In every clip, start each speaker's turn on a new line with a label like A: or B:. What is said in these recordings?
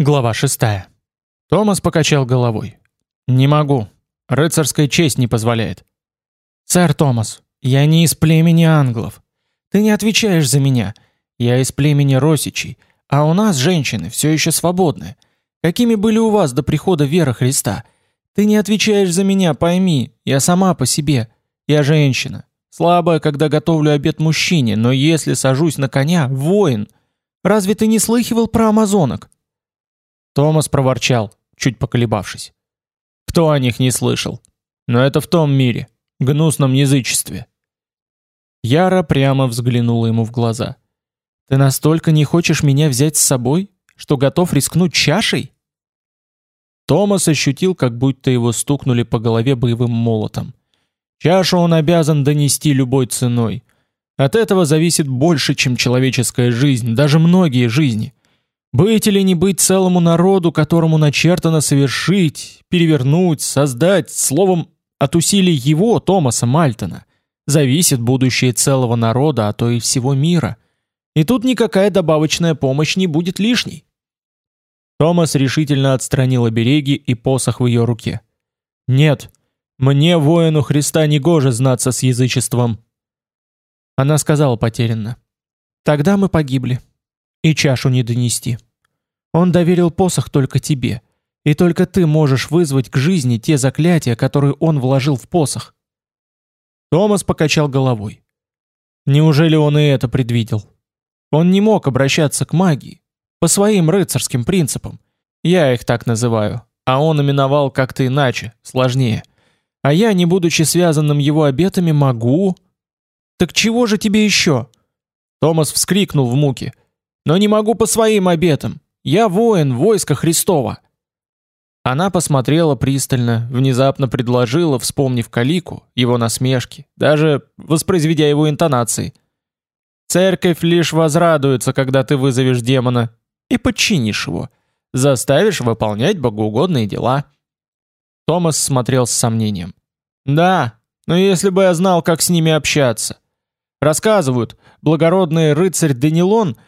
A: Глава 6. Томас покачал головой. Не могу. Рыцарская честь не позволяет. Сэр Томас, я не из племени англов. Ты не отвечаешь за меня. Я из племени росичей, а у нас женщины все еще свободны. Какими были у вас до прихода веры Христа? Ты не отвечаешь за меня, пойми. Я сама по себе. Я женщина. Слабая, когда готовлю обед мужчине, но если сажусь на коня, воин. Разве ты не слыхивал про амазонок? Томас проворчал, чуть поколебавшись. Кто о них не слышал? Но это в том мире, гнусном язычестве. Яра прямо взглянула ему в глаза. Ты настолько не хочешь меня взять с собой, что готов рискнуть чашей? Томас ощутил, как будто его стукнули по голове боевым молотом. Чашу он обязан донести любой ценой. От этого зависит больше, чем человеческая жизнь, даже многие жизни. Быть или не быть целому народу, которому начертано совершить, перевернуть, создать, словом, от усилий его, Томаса Мальтона, зависит будущее целого народа, а то и всего мира. И тут никакая добавочная помощь не будет лишней. Томас решительно отстранил обереги и посох в ее руке. «Нет, мне, воину Христа, не гоже знаться с язычеством». Она сказала потерянно. «Тогда мы погибли и чашу не донести. Он доверил посох только тебе, и только ты можешь вызвать к жизни те заклятия, которые он вложил в посох. Томас покачал головой. Неужели он и это предвидел? Он не мог обращаться к магии по своим рыцарским принципам. Я их так называю, а он именовал как-то иначе, сложнее. А я, не будучи связанным его обетами, могу... Так чего же тебе еще? Томас вскрикнул в муке. Но не могу по своим обетам. Я воин войска Христова. Она посмотрела пристально, внезапно предложила, вспомнив Калику, его насмешки, даже воспроизведя его интонации. Церковь лишь возрадуется, когда ты вызовешь демона и подчинишь его, заставишь выполнять богоугодные дела. Томас смотрел с сомнением. Да, но если бы я знал, как с ними общаться. Рассказывают, благородный рыцарь Данилон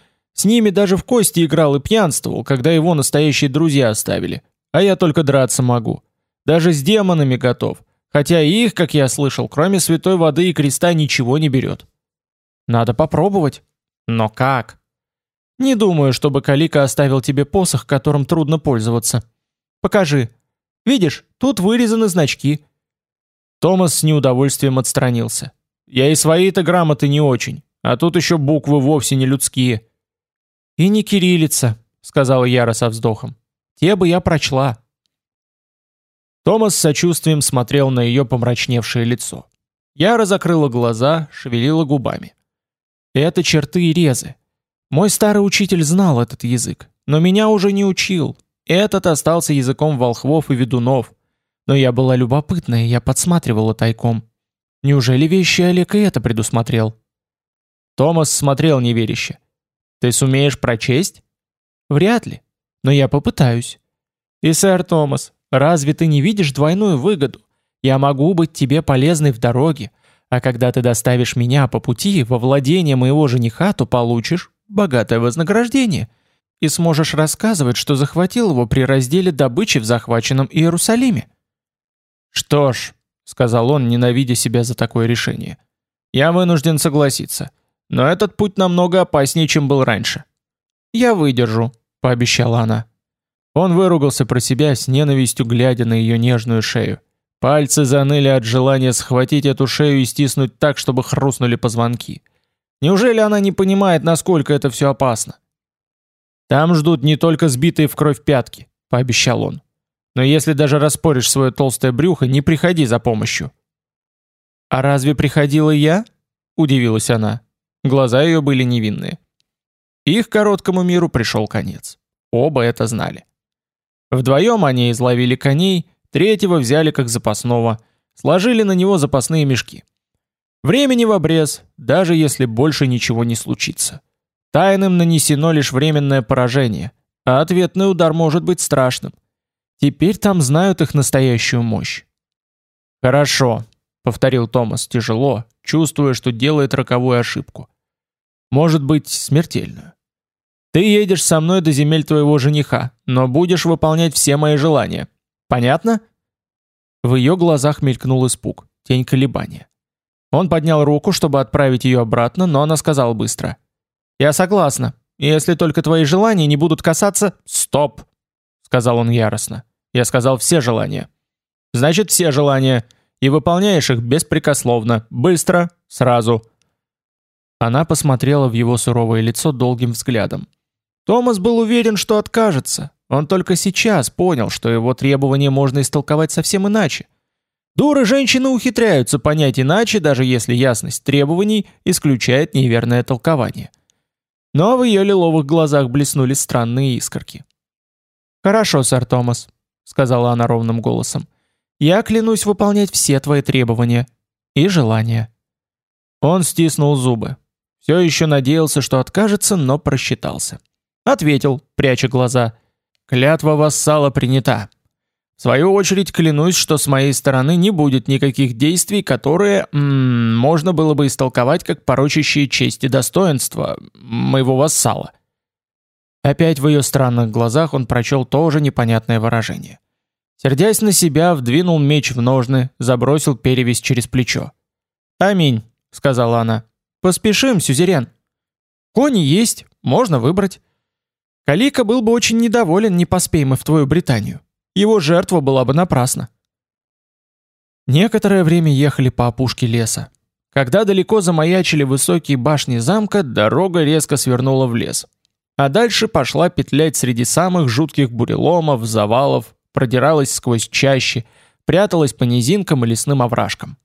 A: с ними даже в кости играл и пьянствовал, когда его настоящие друзья оставили. А я только драться могу. Даже с демонами готов. Хотя их, как я слышал, кроме святой воды и креста ничего не берет. Надо попробовать. Но как? Не думаю, чтобы Калика оставил тебе посох, которым трудно пользоваться. Покажи. Видишь, тут вырезаны значки. Томас с неудовольствием отстранился. Я и свои-то грамоты не очень, а тут еще буквы вовсе не людские. «И не кириллица», — сказала Яра со вздохом. «Те бы я прочла». Томас с сочувствием смотрел на ее помрачневшее лицо. Яра закрыла глаза, шевелила губами. «Это черты и резы. Мой старый учитель знал этот язык, но меня уже не учил. Этот остался языком волхвов и ведунов. Но я была любопытная, я подсматривала тайком. Неужели вещи Олег и это предусмотрел?» Томас смотрел неверяще. Ты сумеешь прочесть? Вряд ли, но я попытаюсь. И сэр Томас, разве ты не видишь двойную выгоду? Я могу быть тебе полезной в дороге, а когда ты доставишь меня по пути во владение моего жениха, то получишь богатое вознаграждение и сможешь рассказывать, что захватил его при разделе добычи в захваченном Иерусалиме. Что ж, сказал он, ненавидя себя за такое решение. Я вынужден согласиться. Но этот путь намного опаснее, чем был раньше. Я выдержу, пообещала она. Он выругался про себя с ненавистью, глядя на ее нежную шею. Пальцы заныли от желания схватить эту шею и стиснуть так, чтобы хрустнули позвонки. Неужели она не понимает, насколько это все опасно? Там ждут не только сбитые в кровь пятки, пообещал он. Но если даже распоришь свое толстое брюхо, не приходи за помощью. А разве приходила я? удивилась она. Глаза ее были невинные. Их короткому миру пришел конец. Оба это знали. Вдвоем они изловили коней, третьего взяли как запасного, сложили на него запасные мешки. Времени в обрез, даже если больше ничего не случится. Тайным нанесено лишь временное поражение, а ответный удар может быть страшным. Теперь там знают их настоящую мощь. Хорошо, повторил Томас тяжело, чувствуя, что делает роковую ошибку. Может быть, смертельную. Ты едешь со мной до земель твоего жениха, но будешь выполнять все мои желания. Понятно? В ее глазах мелькнул испуг, тень колебания. Он поднял руку, чтобы отправить ее обратно, но она сказала быстро: "Я согласна, если только твои желания не будут касаться Стоп, сказал он яростно. Я сказал все желания. Значит, все желания, и выполняешь их беспрекословно, быстро, сразу. Она посмотрела в его суровое лицо долгим взглядом. Томас был уверен, что откажется. Он только сейчас понял, что его требования можно истолковать совсем иначе. Дуры женщины ухитряются понять иначе, даже если ясность требований исключает неверное толкование. Но в ее лиловых глазах блеснули странные искорки. «Хорошо, сэр Томас», — сказала она ровным голосом. «Я клянусь выполнять все твои требования и желания». Он стиснул зубы. Все еще надеялся, что откажется, но просчитался. Ответил, пряча глаза. «Клятва вассала принята. В свою очередь клянусь, что с моей стороны не будет никаких действий, которые м можно было бы истолковать как порочащие честь и достоинство моего вассала. Опять в ее странных глазах он прочел тоже непонятное выражение. Сердясь на себя, вдвинул меч в ножны, забросил перевязь через плечо. «Аминь», — сказала она. «Поспешим, сюзерен. Кони есть, можно выбрать». Калика был бы очень недоволен, не поспеем мы в твою Британию. Его жертва была бы напрасна. Некоторое время ехали по опушке леса. Когда далеко замаячили высокие башни замка, дорога резко свернула в лес. А дальше пошла петлять среди самых жутких буреломов, завалов, продиралась сквозь чащи, пряталась по низинкам и лесным овражкам.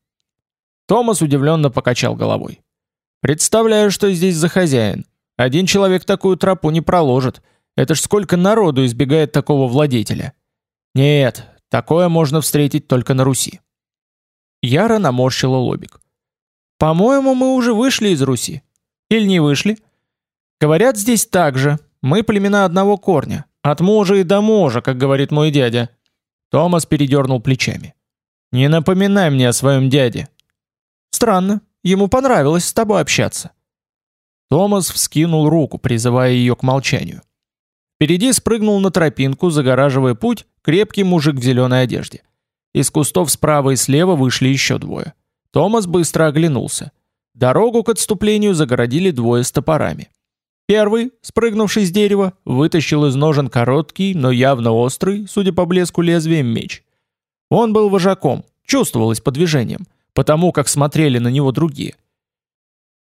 A: Томас удивленно покачал головой. «Представляю, что здесь за хозяин. Один человек такую тропу не проложит. Это ж сколько народу избегает такого владетеля. Нет, такое можно встретить только на Руси. Яра наморщила лобик. По-моему, мы уже вышли из Руси. Или не вышли? Говорят здесь так же. Мы племена одного корня. От можа и до можа, как говорит мой дядя. Томас передернул плечами. Не напоминай мне о своем дяде. Странно. Ему понравилось с тобой общаться. Томас вскинул руку, призывая ее к молчанию. Впереди спрыгнул на тропинку, загораживая путь, крепкий мужик в зеленой одежде. Из кустов справа и слева вышли еще двое. Томас быстро оглянулся. Дорогу к отступлению загородили двое с топорами. Первый, спрыгнувший с дерева, вытащил из ножен короткий, но явно острый, судя по блеску лезвия, меч. Он был вожаком, чувствовалось по движениям, потому как смотрели на него другие.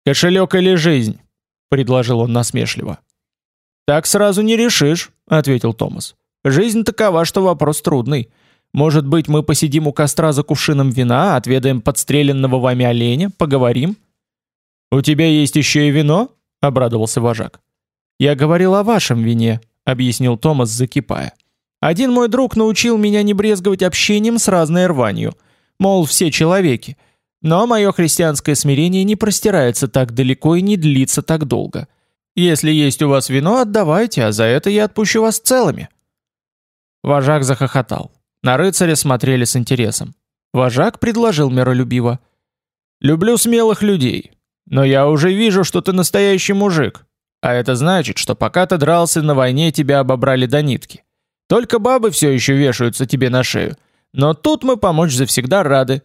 A: «Кошелек или жизнь?» — предложил он насмешливо. Так сразу не решишь, ответил Томас. Жизнь такова, что вопрос трудный. Может быть, мы посидим у костра за кувшином вина, отведаем подстреленного вами оленя, поговорим? У тебя есть еще и вино? Обрадовался вожак. Я говорил о вашем вине, объяснил Томас, закипая. Один мой друг научил меня не брезговать общением с разной рванью. Мол, все человеки. Но мое христианское смирение не простирается так далеко и не длится так долго. Если есть у вас вино, отдавайте, а за это я отпущу вас целыми. Вожак захохотал. На рыцаря смотрели с интересом. Вожак предложил миролюбиво: "Люблю смелых людей, но я уже вижу, что ты настоящий мужик. А это значит, что пока ты дрался на войне, тебя обобрали до нитки. Только бабы все еще вешаются тебе на шею. Но тут мы помочь завсегда рады".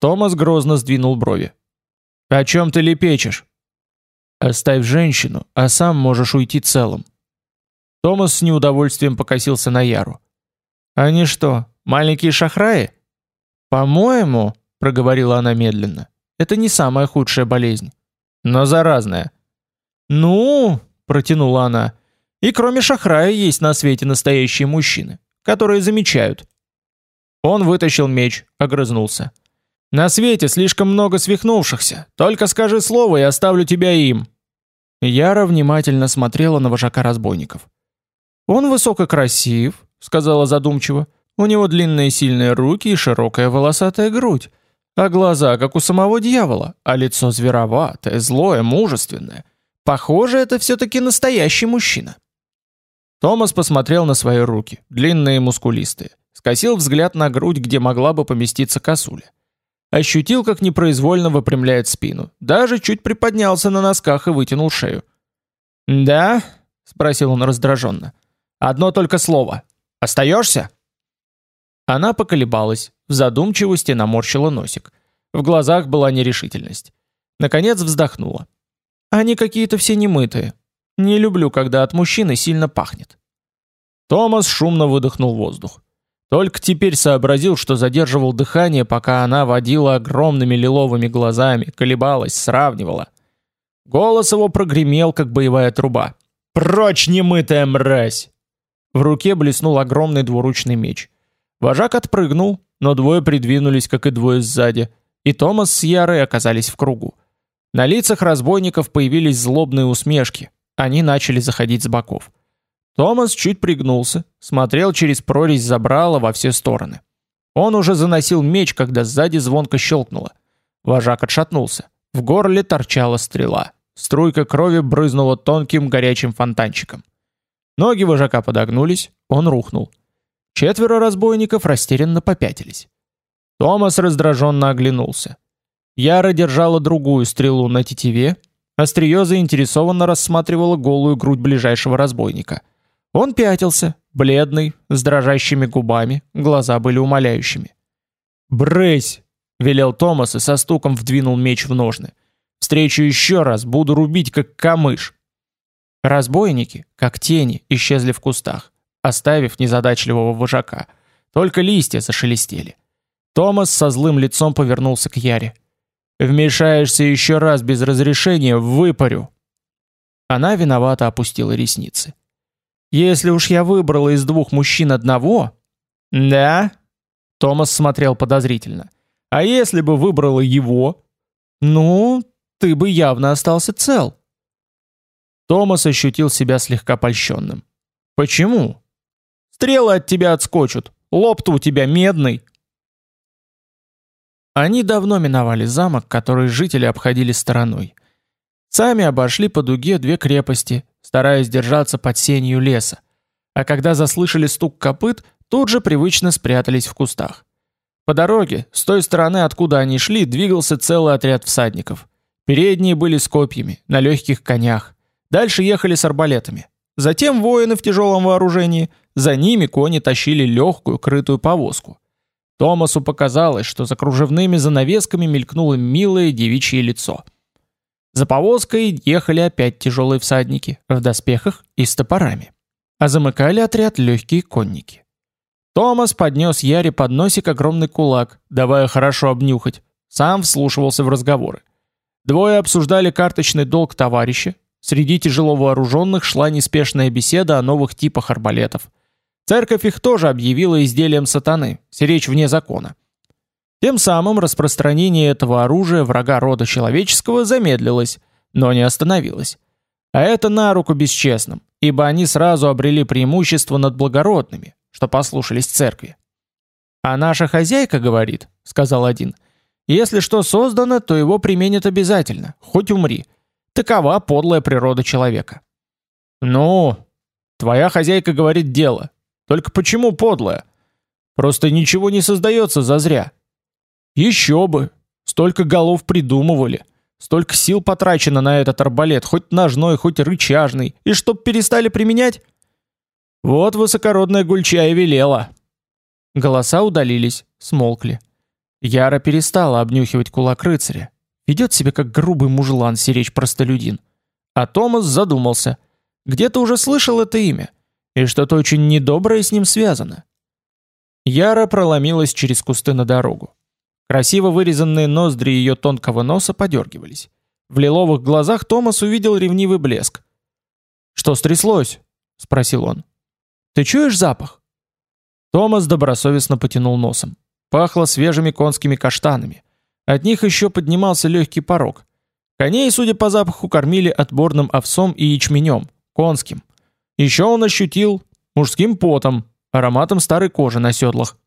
A: Томас грозно сдвинул брови. "О чем ты лепечешь?" Оставь женщину, а сам можешь уйти целым. Томас с неудовольствием покосился на Яру. Они что, маленькие шахраи? По-моему, проговорила она медленно. Это не самая худшая болезнь, но заразная. Ну, протянула она. И кроме шахрая есть на свете настоящие мужчины, которые замечают. Он вытащил меч, огрызнулся. На свете слишком много свихнувшихся. Только скажи слово, и оставлю тебя им. Яра внимательно смотрела на вожака разбойников. Он высококрасив, сказала задумчиво. У него длинные сильные руки и широкая волосатая грудь, а глаза как у самого дьявола, а лицо звероватое, злое, мужественное. Похоже, это все таки настоящий мужчина. Томас посмотрел на свои руки, длинные и мускулистые, скосил взгляд на грудь, где могла бы поместиться косуля. Ощутил, как непроизвольно выпрямляет спину. Даже чуть приподнялся на носках и вытянул шею. «Да?» спросил он раздраженно. Одно только слово. Остаешься? Она поколебалась, в задумчивости наморщила носик. В глазах была нерешительность. Наконец вздохнула. Они какие-то все немытые. Не люблю, когда от мужчины сильно пахнет. Томас шумно выдохнул воздух. Только теперь сообразил, что задерживал дыхание, пока она водила огромными лиловыми глазами, колебалась, сравнивала. Голос его прогремел, как боевая труба. «Прочь, немытая мразь!» В руке блеснул огромный двуручный меч. Вожак отпрыгнул, но двое придвинулись, как и двое сзади, и Томас с Ярой оказались в кругу. На лицах разбойников появились злобные усмешки. Они начали заходить с боков. Томас чуть пригнулся, смотрел через прорезь забрала во все стороны. Он уже заносил меч, когда сзади звонко щелкнуло. Вожак отшатнулся. В горле торчала стрела. Струйка крови брызнула тонким горячим фонтанчиком. Ноги вожака подогнулись, он рухнул. Четверо разбойников растерянно попятились. Томас раздраженно оглянулся. Яра держала другую стрелу на тетиве, острие заинтересованно рассматривала голую грудь ближайшего разбойника. Он пятился, бледный, с дрожащими губами, глаза были умоляющими. «Брысь!» — велел Томас и со стуком вдвинул меч в ножны. «Встречу еще раз, буду рубить, как камыш!» Разбойники, как тени, исчезли в кустах, оставив незадачливого вожака. Только листья зашелестели. Томас со злым лицом повернулся к Яре. «Вмешаешься еще раз без разрешения, выпарю!» Она виновато опустила ресницы. Если уж я выбрала из двух мужчин одного... Да? Томас смотрел подозрительно. А если бы выбрала его? Ну, ты бы явно остался цел. Томас ощутил себя слегка польщенным. Почему? Стрелы от тебя отскочат. Лоб-то у тебя медный. Они давно миновали замок, который жители обходили стороной. Сами обошли по дуге две крепости, стараясь держаться под сенью леса. А когда заслышали стук копыт, тут же привычно спрятались в кустах. По дороге, с той стороны, откуда они шли, двигался целый отряд всадников. Передние были с копьями, на легких конях. Дальше ехали с арбалетами. Затем воины в тяжелом вооружении, за ними кони тащили легкую крытую повозку. Томасу показалось, что за кружевными занавесками мелькнуло милое девичье лицо. За повозкой ехали опять тяжелые всадники, в доспехах и с топорами. А замыкали отряд легкие конники. Томас поднес Яре под носик огромный кулак, давая хорошо обнюхать. Сам вслушивался в разговоры. Двое обсуждали карточный долг товарища. Среди тяжело вооруженных шла неспешная беседа о новых типах арбалетов. Церковь их тоже объявила изделием сатаны, сиречь вне закона. Тем самым распространение этого оружия врага рода человеческого замедлилось, но не остановилось. А это на руку бесчестным, ибо они сразу обрели преимущество над благородными, что послушались церкви. «А наша хозяйка говорит», — сказал один, — «если что создано, то его применят обязательно, хоть умри. Такова подлая природа человека». «Ну, твоя хозяйка говорит дело. Только почему подлая? Просто ничего не создается зазря. Еще бы! Столько голов придумывали. Столько сил потрачено на этот арбалет, хоть ножной, хоть рычажный. И чтоб перестали применять? Вот высокородная Гульчая велела. Голоса удалились, смолкли. Яра перестала обнюхивать кулак рыцаря. Ведет себя как грубый мужлан сиречь простолюдин. А Томас задумался. Где-то уже слышал это имя. И что-то очень недоброе с ним связано. Яра проломилась через кусты на дорогу. Красиво вырезанные ноздри ее тонкого носа подергивались. В лиловых глазах Томас увидел ревнивый блеск. «Что стряслось?» — спросил он. «Ты чуешь запах?» Томас добросовестно потянул носом. Пахло свежими конскими каштанами. От них еще поднимался легкий порог. Коней, судя по запаху, кормили отборным овсом и ячменем, конским. Еще он ощутил мужским потом, ароматом старой кожи на седлах.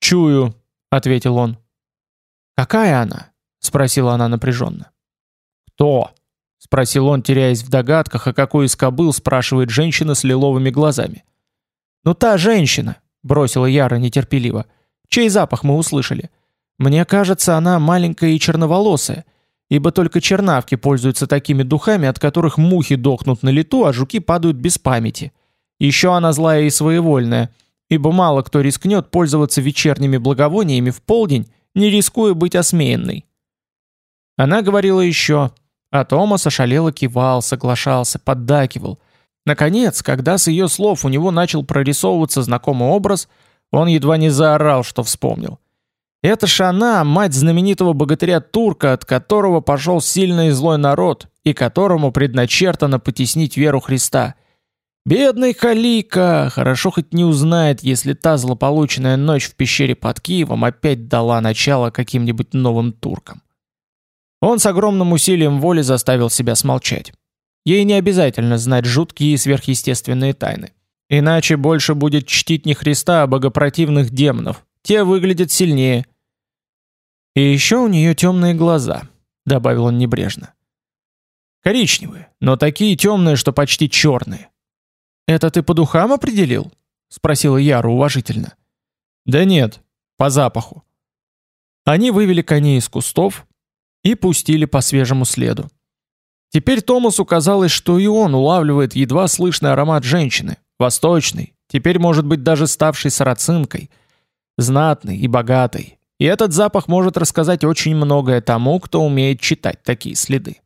A: «Чую», — ответил он. «Какая она?» — спросила она напряженно. «Кто?» — спросил он, теряясь в догадках, о какой из кобыл спрашивает женщина с лиловыми глазами. «Ну та женщина!» — бросила Яра нетерпеливо. «Чей запах мы услышали? Мне кажется, она маленькая и черноволосая. Ибо только чернавки пользуются такими духами, от которых мухи дохнут на лету, а жуки падают без памяти. Еще она злая и своевольная, ибо мало кто рискнет пользоваться вечерними благовониями в полдень, не рискуя быть осмеянной. Она говорила еще, а Томас ошалело кивал, соглашался, поддакивал. Наконец, когда с ее слов у него начал прорисовываться знакомый образ, он едва не заорал, что вспомнил. Это ж она, мать знаменитого богатыря-турка, от которого пошел сильный и злой народ, и которому предначертано потеснить веру Христа. Бедный Халика, хорошо хоть не узнает, если та злополучная ночь в пещере под Киевом опять дала начало каким-нибудь новым туркам. Он с огромным усилием воли заставил себя смолчать. Ей не обязательно знать жуткие и сверхъестественные тайны. Иначе больше будет чтить не Христа, а богопротивных демонов. Те выглядят сильнее. И еще у нее темные глаза, добавил он небрежно. Коричневые, но такие темные, что почти черные. Это ты по духам определил? Спросила Яра уважительно. Да нет, по запаху. Они вывели коней из кустов и пустили по свежему следу. Теперь Томасу казалось, что и он улавливает едва слышный аромат женщины, восточный, теперь может быть даже ставший сарацинкой, знатный и богатый. И этот запах может рассказать очень многое тому, кто умеет читать такие следы.